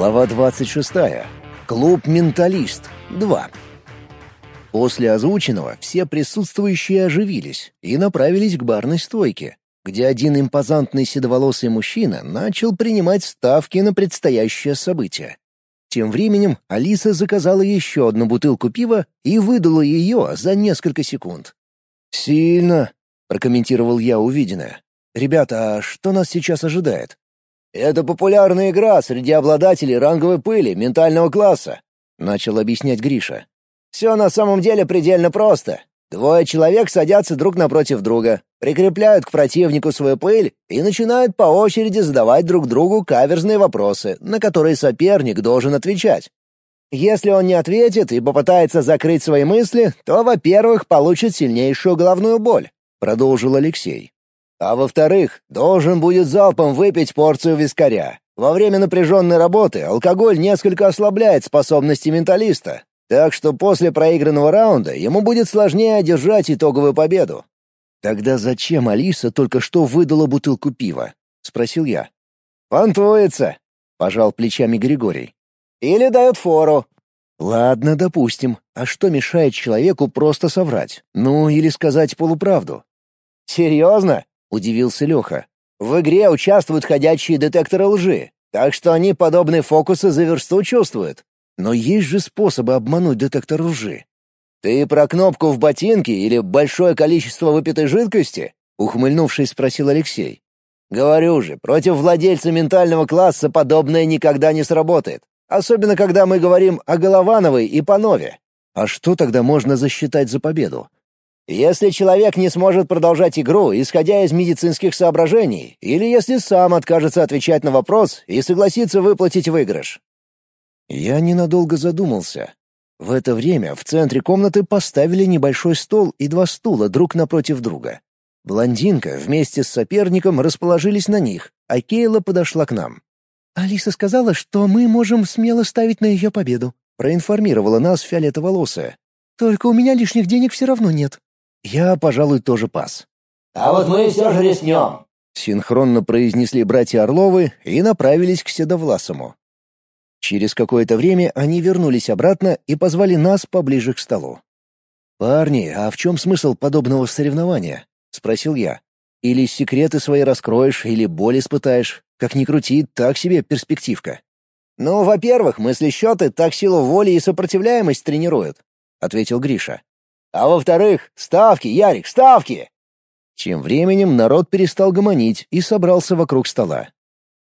Глава 26. Клуб «Менталист» 2. После озвученного все присутствующие оживились и направились к барной стойке, где один импозантный седоволосый мужчина начал принимать ставки на предстоящее событие. Тем временем Алиса заказала еще одну бутылку пива и выдала ее за несколько секунд. «Сильно», — прокомментировал я увиденное. «Ребята, а что нас сейчас ожидает?» «Это популярная игра среди обладателей ранговой пыли ментального класса», — начал объяснять Гриша. «Все на самом деле предельно просто. Двое человек садятся друг напротив друга, прикрепляют к противнику свою пыль и начинают по очереди задавать друг другу каверзные вопросы, на которые соперник должен отвечать. Если он не ответит и попытается закрыть свои мысли, то, во-первых, получит сильнейшую головную боль», — продолжил Алексей. А во-вторых, должен будет залпом выпить порцию вискаря. Во время напряженной работы алкоголь несколько ослабляет способности менталиста, так что после проигранного раунда ему будет сложнее одержать итоговую победу. «Тогда зачем Алиса только что выдала бутылку пива?» — спросил я. «Понтуется», — пожал плечами Григорий. «Или дает фору». «Ладно, допустим. А что мешает человеку просто соврать? Ну, или сказать полуправду?» «Серьезно? — удивился Леха. «В игре участвуют ходячие детекторы лжи, так что они подобные фокусы за версту чувствуют. Но есть же способы обмануть детектор лжи». «Ты про кнопку в ботинке или большое количество выпитой жидкости?» — ухмыльнувшись, спросил Алексей. «Говорю же, против владельца ментального класса подобное никогда не сработает. Особенно, когда мы говорим о Головановой и Панове». «А что тогда можно засчитать за победу?» Если человек не сможет продолжать игру, исходя из медицинских соображений, или если сам откажется отвечать на вопрос и согласится выплатить выигрыш. Я ненадолго задумался. В это время в центре комнаты поставили небольшой стол и два стула друг напротив друга. Блондинка вместе с соперником расположились на них, а Кейла подошла к нам. «Алиса сказала, что мы можем смело ставить на ее победу», — проинформировала нас фиолетоволосая. «Только у меня лишних денег все равно нет». Я, пожалуй, тоже пас. «А вот мы все же рискнем», — синхронно произнесли братья Орловы и направились к Седовласому. Через какое-то время они вернулись обратно и позвали нас поближе к столу. «Парни, а в чем смысл подобного соревнования?» — спросил я. «Или секреты свои раскроешь, или боль испытаешь. Как ни крути, так себе перспективка». «Ну, во-первых, мысли-счеты так силу воли и сопротивляемость тренируют», — ответил Гриша. А во-вторых, ставки, Ярик, ставки!» Тем временем народ перестал гомонить и собрался вокруг стола.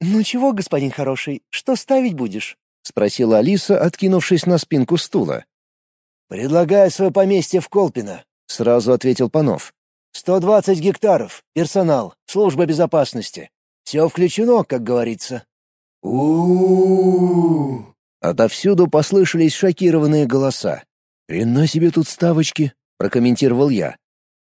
«Ну чего, господин хороший, что ставить будешь?» — спросила Алиса, откинувшись на спинку стула. «Предлагаю свое поместье в Колпино», — сразу ответил Панов. «Сто двадцать гектаров, персонал, служба безопасности. Все включено, как говорится». у Отовсюду послышались шокированные голоса. «Хрена себе тут ставочки», — прокомментировал я.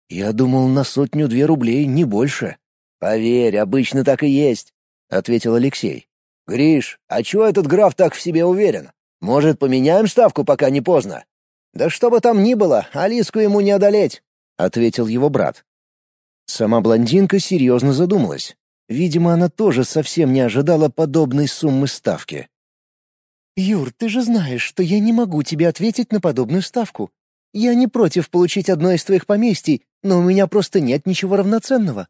«Я думал, на сотню-две рублей, не больше». «Поверь, обычно так и есть», — ответил Алексей. «Гриш, а чего этот граф так в себе уверен? Может, поменяем ставку, пока не поздно?» «Да что бы там ни было, Алиску ему не одолеть», — ответил его брат. Сама блондинка серьезно задумалась. Видимо, она тоже совсем не ожидала подобной суммы ставки. «Юр, ты же знаешь, что я не могу тебе ответить на подобную ставку. Я не против получить одно из твоих поместий, но у меня просто нет ничего равноценного».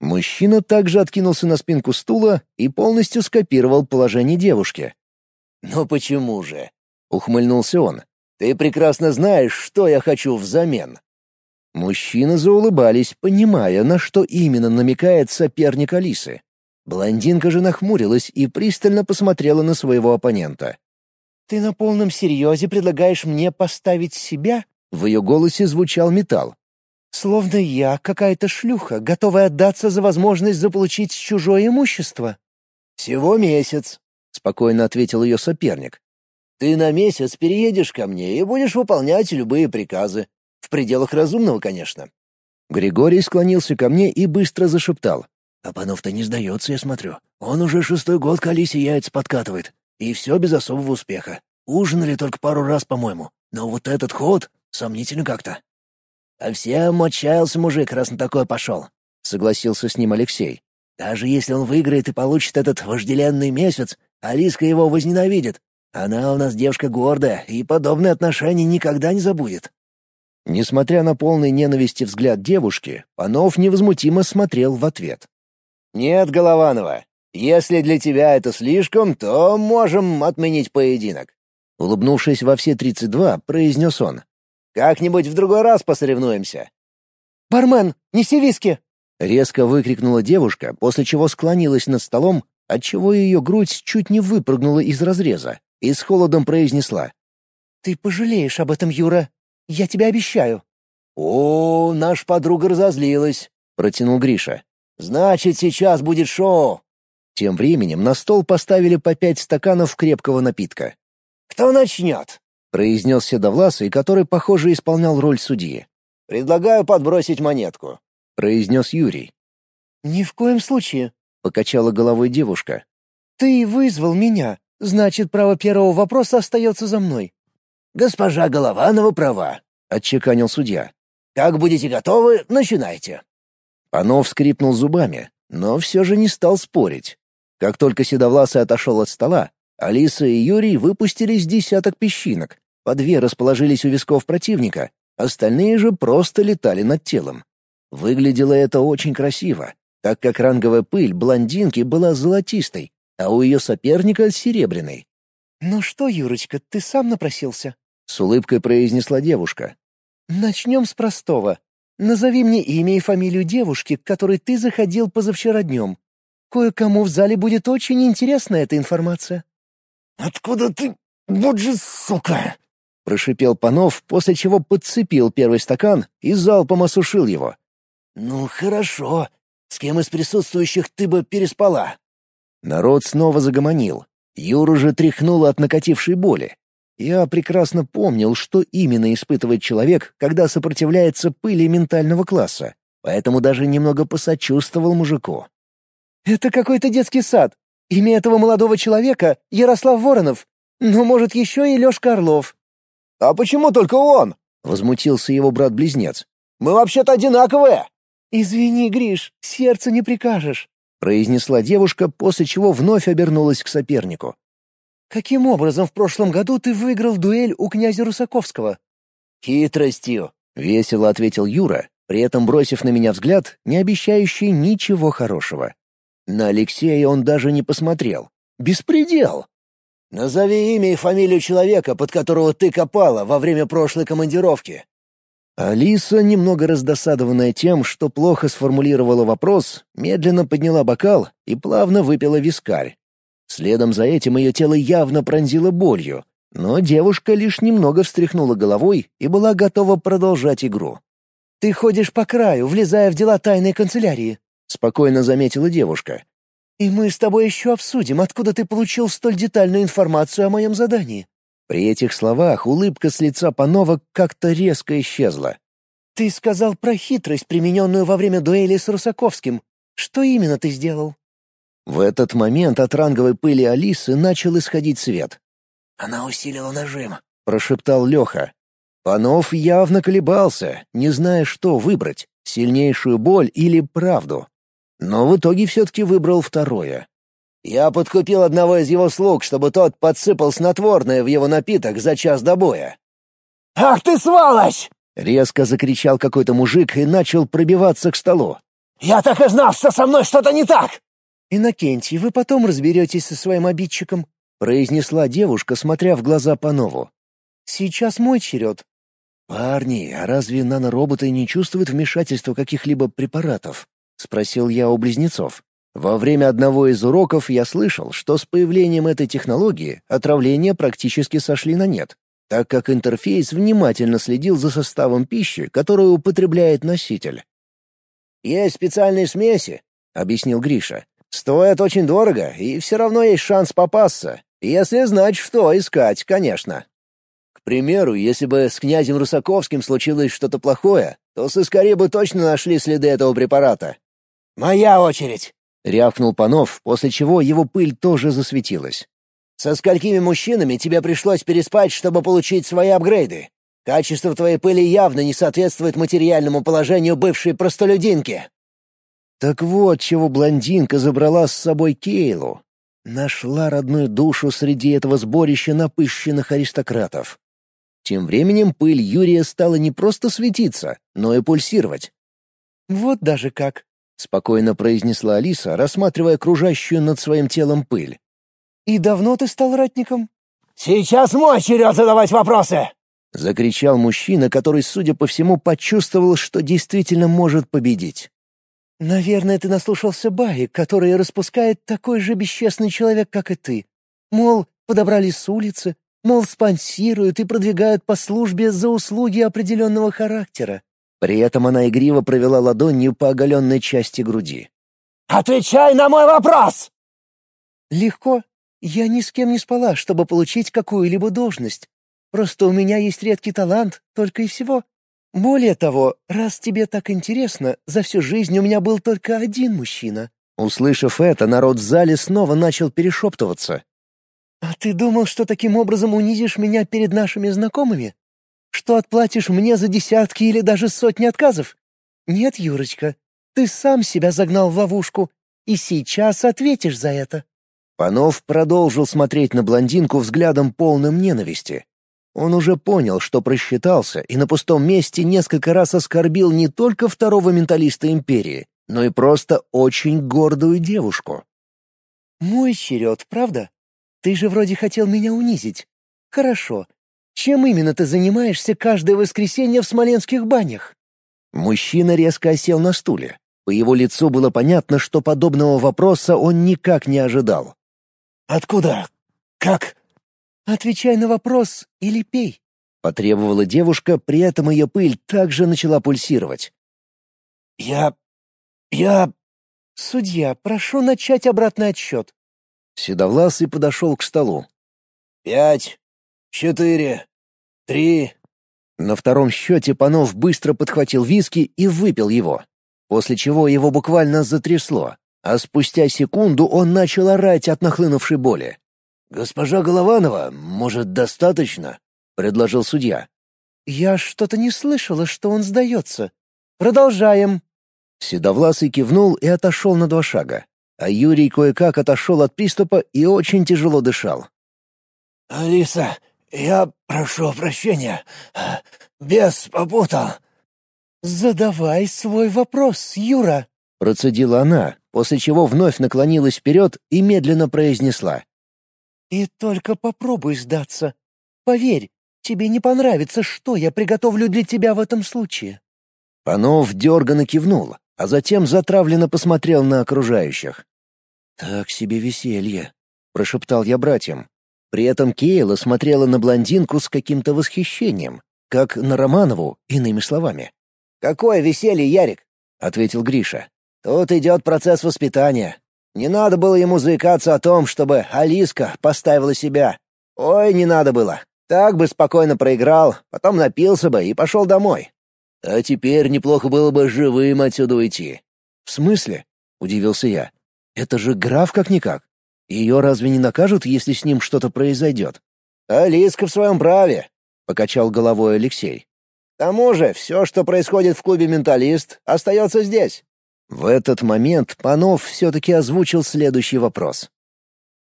Мужчина также откинулся на спинку стула и полностью скопировал положение девушки. «Ну почему же?» — ухмыльнулся он. «Ты прекрасно знаешь, что я хочу взамен». Мужчины заулыбались, понимая, на что именно намекает соперник Алисы. Блондинка же нахмурилась и пристально посмотрела на своего оппонента. «Ты на полном серьезе предлагаешь мне поставить себя?» В ее голосе звучал металл. «Словно я какая-то шлюха, готовая отдаться за возможность заполучить чужое имущество». «Всего месяц», — спокойно ответил ее соперник. «Ты на месяц переедешь ко мне и будешь выполнять любые приказы. В пределах разумного, конечно». Григорий склонился ко мне и быстро зашептал. А Панов-то не сдается, я смотрю. Он уже шестой год к Алисе яйца подкатывает. И все без особого успеха. Ужинали только пару раз, по-моему. Но вот этот ход сомнительно как-то. А всем отчаялся мужик, раз на такое пошел. Согласился с ним Алексей. Даже если он выиграет и получит этот вожделенный месяц, Алиска его возненавидит. Она у нас девушка гордая и подобные отношения никогда не забудет». Несмотря на полный ненависти взгляд девушки, Панов невозмутимо смотрел в ответ. «Нет, Голованова, если для тебя это слишком, то можем отменить поединок». Улыбнувшись во все тридцать два, произнес он. «Как-нибудь в другой раз посоревнуемся». «Бармен, неси виски!» Резко выкрикнула девушка, после чего склонилась над столом, отчего ее грудь чуть не выпрыгнула из разреза, и с холодом произнесла. «Ты пожалеешь об этом, Юра. Я тебе обещаю». «О, наша подруга разозлилась», — протянул Гриша. «Значит, сейчас будет шоу». Тем временем на стол поставили по пять стаканов крепкого напитка. «Кто начнет?» — произнес Седовласый, который, похоже, исполнял роль судьи. «Предлагаю подбросить монетку», — произнес Юрий. «Ни в коем случае», — покачала головой девушка. «Ты вызвал меня. Значит, право первого вопроса остается за мной». «Госпожа Голованова права», — отчеканил судья. «Как будете готовы, начинайте». Панов скрипнул зубами, но все же не стал спорить. Как только Седовласый отошел от стола, Алиса и Юрий выпустили с десяток песчинок. По две расположились у висков противника, остальные же просто летали над телом. Выглядело это очень красиво, так как ранговая пыль блондинки была золотистой, а у ее соперника — серебряной. «Ну что, Юрочка, ты сам напросился?» — с улыбкой произнесла девушка. «Начнем с простого. Назови мне имя и фамилию девушки, к которой ты заходил позавчера днем. Кое-кому в зале будет очень интересна эта информация». «Откуда ты? Вот же сука!» — прошипел Панов, после чего подцепил первый стакан и залпом осушил его. «Ну, хорошо. С кем из присутствующих ты бы переспала?» Народ снова загомонил. Юру же тряхнуло от накатившей боли. Я прекрасно помнил, что именно испытывает человек, когда сопротивляется пыли ментального класса, поэтому даже немного посочувствовал мужику. «Это какой-то детский сад. Имя этого молодого человека — Ярослав Воронов. Ну, может, еще и Лешка Орлов». «А почему только он?» — возмутился его брат-близнец. «Мы вообще-то одинаковые!» «Извини, Гриш, сердце не прикажешь», — произнесла девушка, после чего вновь обернулась к сопернику. «Каким образом в прошлом году ты выиграл дуэль у князя Русаковского?» «Хитростью», — весело ответил Юра, при этом бросив на меня взгляд, не обещающий ничего хорошего. На Алексея он даже не посмотрел. «Беспредел!» «Назови имя и фамилию человека, под которого ты копала во время прошлой командировки», Алиса, немного раздосадованная тем, что плохо сформулировала вопрос, медленно подняла бокал и плавно выпила вискарь. Следом за этим ее тело явно пронзило болью, но девушка лишь немного встряхнула головой и была готова продолжать игру. «Ты ходишь по краю, влезая в дела тайной канцелярии», — спокойно заметила девушка. «И мы с тобой еще обсудим, откуда ты получил столь детальную информацию о моем задании. При этих словах улыбка с лица Панова как-то резко исчезла. «Ты сказал про хитрость, примененную во время дуэли с Русаковским. Что именно ты сделал?» В этот момент от ранговой пыли Алисы начал исходить свет. «Она усилила нажим», — прошептал Леха. Панов явно колебался, не зная, что выбрать — сильнейшую боль или правду. Но в итоге все-таки выбрал второе. Я подкупил одного из его слуг, чтобы тот подсыпал снотворное в его напиток за час до боя. «Ах ты сволочь!» — резко закричал какой-то мужик и начал пробиваться к столу. «Я так и знал, что со мной что-то не так!» «Иннокентий, вы потом разберетесь со своим обидчиком», — произнесла девушка, смотря в глаза Панову. «Сейчас мой черед». «Парни, а разве нанороботы не чувствуют вмешательства каких-либо препаратов?» — спросил я у близнецов. Во время одного из уроков я слышал, что с появлением этой технологии отравления практически сошли на нет, так как интерфейс внимательно следил за составом пищи, которую употребляет носитель. «Есть специальные смеси», — объяснил Гриша. «Стоят очень дорого, и все равно есть шанс попасться, если знать, что искать, конечно. К примеру, если бы с князем Русаковским случилось что-то плохое, то сыскари бы точно нашли следы этого препарата». «Моя очередь!» — рявкнул Панов, после чего его пыль тоже засветилась. «Со сколькими мужчинами тебе пришлось переспать, чтобы получить свои апгрейды? Качество твоей пыли явно не соответствует материальному положению бывшей простолюдинки». Так вот, чего блондинка забрала с собой Кейлу. Нашла родную душу среди этого сборища напыщенных аристократов. Тем временем пыль Юрия стала не просто светиться, но и пульсировать. «Вот даже как», — спокойно произнесла Алиса, рассматривая окружающую над своим телом пыль. «И давно ты стал ратником?» «Сейчас мой черед задавать вопросы!» — закричал мужчина, который, судя по всему, почувствовал, что действительно может победить. «Наверное, ты наслушался баек, которые распускает такой же бесчестный человек, как и ты. Мол, подобрали с улицы, мол, спонсируют и продвигают по службе за услуги определенного характера». При этом она игриво провела ладонью по оголенной части груди. «Отвечай на мой вопрос!» «Легко. Я ни с кем не спала, чтобы получить какую-либо должность. Просто у меня есть редкий талант, только и всего. Более того, раз тебе так интересно, за всю жизнь у меня был только один мужчина». Услышав это, народ в зале снова начал перешептываться. «А ты думал, что таким образом унизишь меня перед нашими знакомыми? Что отплатишь мне за десятки или даже сотни отказов? Нет, Юрочка, ты сам себя загнал в ловушку, и сейчас ответишь за это». Панов продолжил смотреть на блондинку взглядом полным ненависти. Он уже понял, что просчитался, и на пустом месте несколько раз оскорбил не только второго менталиста Империи, но и просто очень гордую девушку. «Мой черед, правда? Ты же вроде хотел меня унизить. Хорошо. Чем именно ты занимаешься каждое воскресенье в смоленских банях?» Мужчина резко осел на стуле. По его лицу было понятно, что подобного вопроса он никак не ожидал. «Откуда? Как?» «Отвечай на вопрос или пей», — потребовала девушка, при этом ее пыль также начала пульсировать. «Я... я...» «Судья, прошу начать обратный отсчет». Седовласый подошел к столу. «Пять, четыре, три...» На втором счете Панов быстро подхватил виски и выпил его, после чего его буквально затрясло, а спустя секунду он начал орать от нахлынувшей боли. «Госпожа Голованова, может, достаточно?» — предложил судья. «Я что-то не слышала, что он сдается. Продолжаем». Седовласый кивнул и отошел на два шага, а Юрий кое-как отошел от приступа и очень тяжело дышал. «Алиса, я прошу прощения. Бес попутал». «Задавай свой вопрос, Юра», — процедила она, после чего вновь наклонилась вперед и медленно произнесла. И только попробуй сдаться. Поверь, тебе не понравится, что я приготовлю для тебя в этом случае». Панов дерганно кивнул, а затем затравленно посмотрел на окружающих. «Так себе веселье», — прошептал я братьям. При этом Кейла смотрела на блондинку с каким-то восхищением, как на Романову, иными словами. «Какое веселье, Ярик?» — ответил Гриша. «Тут идет процесс воспитания. Не надо было ему заикаться о том, чтобы Алиска поставила себя. Ой, не надо было. Так бы спокойно проиграл, потом напился бы и пошел домой. А теперь неплохо было бы живым отсюда уйти. В смысле? Удивился я. Это же граф как-никак. Ее разве не накажут, если с ним что-то произойдет? Алиска в своем праве, покачал головой Алексей. К тому же, все, что происходит в клубе «Менталист», остается здесь. В этот момент Панов все-таки озвучил следующий вопрос.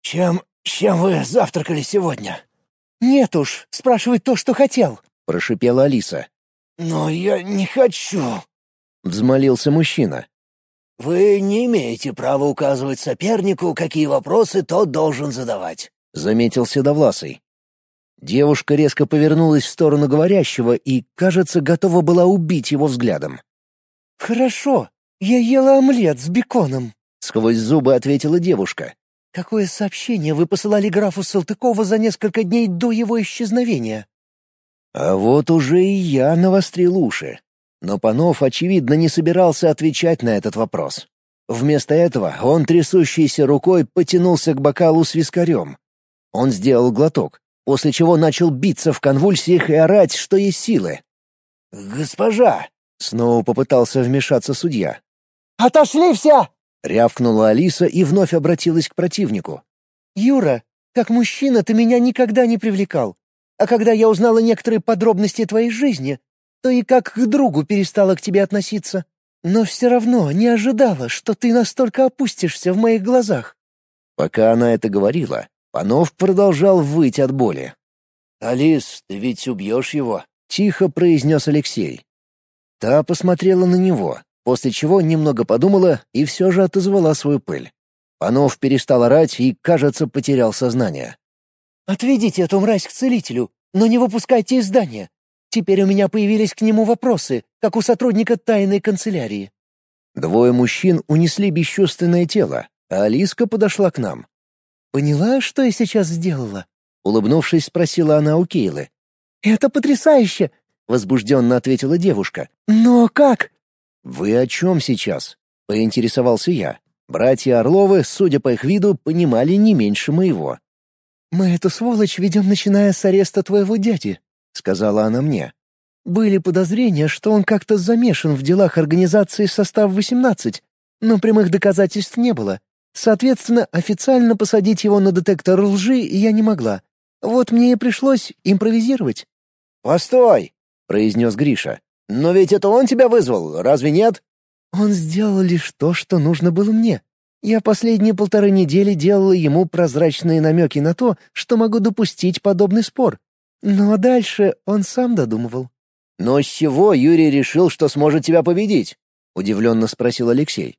«Чем... чем вы завтракали сегодня?» «Нет уж, спрашивай то, что хотел», — прошипела Алиса. «Но я не хочу», — взмолился мужчина. «Вы не имеете права указывать сопернику, какие вопросы тот должен задавать», — заметил Седовласый. Девушка резко повернулась в сторону говорящего и, кажется, готова была убить его взглядом. «Хорошо, «Я ела омлет с беконом», — сквозь зубы ответила девушка. «Какое сообщение вы посылали графу Салтыкову за несколько дней до его исчезновения?» А вот уже и я навострил уши. Но Панов, очевидно, не собирался отвечать на этот вопрос. Вместо этого он трясущейся рукой потянулся к бокалу с вискарем. Он сделал глоток, после чего начал биться в конвульсиях и орать, что есть силы. «Госпожа!» — снова попытался вмешаться судья. «Отошли все!» — рявкнула Алиса и вновь обратилась к противнику. «Юра, как мужчина ты меня никогда не привлекал. А когда я узнала некоторые подробности твоей жизни, то и как к другу перестала к тебе относиться. Но все равно не ожидала, что ты настолько опустишься в моих глазах». Пока она это говорила, Панов продолжал выть от боли. «Алис, ты ведь убьешь его?» — тихо произнес Алексей. Та посмотрела на него, после чего немного подумала и все же отозвала свою пыль. Панов перестал орать и, кажется, потерял сознание. «Отведите эту мразь к целителю, но не выпускайте из здания. Теперь у меня появились к нему вопросы, как у сотрудника тайной канцелярии». Двое мужчин унесли бесчувственное тело, а Алиска подошла к нам. «Поняла, что я сейчас сделала?» Улыбнувшись, спросила она у Кейлы. «Это потрясающе!» — возбужденно ответила девушка. «Но как?» «Вы о чем сейчас?» — поинтересовался я. Братья Орловы, судя по их виду, понимали не меньше моего. «Мы эту сволочь ведем, начиная с ареста твоего дяди», — сказала она мне. «Были подозрения, что он как-то замешан в делах организации «Состав-18», но прямых доказательств не было. Соответственно, официально посадить его на детектор лжи я не могла. Вот мне и пришлось импровизировать». «Постой!» — произнес Гриша. «Но ведь это он тебя вызвал, разве нет?» Он сделал лишь то, что нужно было мне. Я последние полторы недели делала ему прозрачные намеки на то, что могу допустить подобный спор. Но дальше он сам додумывал. «Но с чего Юрий решил, что сможет тебя победить?» — удивленно спросил Алексей.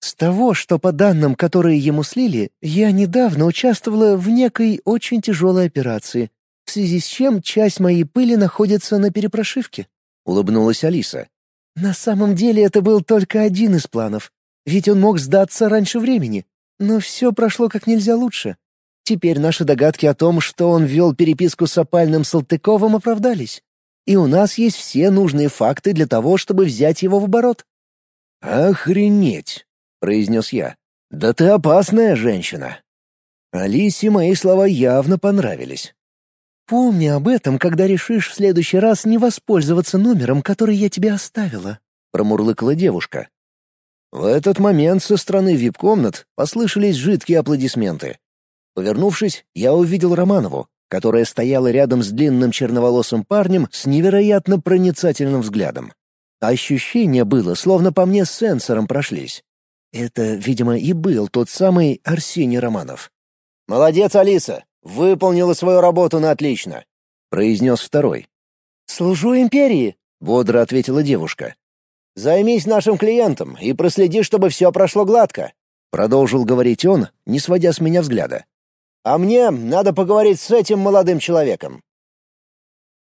«С того, что по данным, которые ему слили, я недавно участвовала в некой очень тяжелой операции, в связи с чем часть моей пыли находится на перепрошивке», — улыбнулась Алиса. На самом деле это был только один из планов, ведь он мог сдаться раньше времени. Но все прошло как нельзя лучше. Теперь наши догадки о том, что он вел переписку с опальным Салтыковым, оправдались. И у нас есть все нужные факты для того, чтобы взять его в оборот. «Охренеть!» — произнес я. «Да ты опасная женщина!» Алисе мои слова явно понравились. «Помни об этом, когда решишь в следующий раз не воспользоваться номером, который я тебе оставила», — промурлыкала девушка. В этот момент со стороны вип-комнат послышались жидкие аплодисменты. Повернувшись, я увидел Романову, которая стояла рядом с длинным черноволосым парнем с невероятно проницательным взглядом. Ощущение было, словно по мне сенсором прошлись. Это, видимо, и был тот самый Арсений Романов. «Молодец, Алиса! «Выполнила свою работу на отлично», — произнес второй. «Служу империи», — бодро ответила девушка. «Займись нашим клиентом и проследи, чтобы все прошло гладко», — продолжил говорить он, не сводя с меня взгляда. «А мне надо поговорить с этим молодым человеком.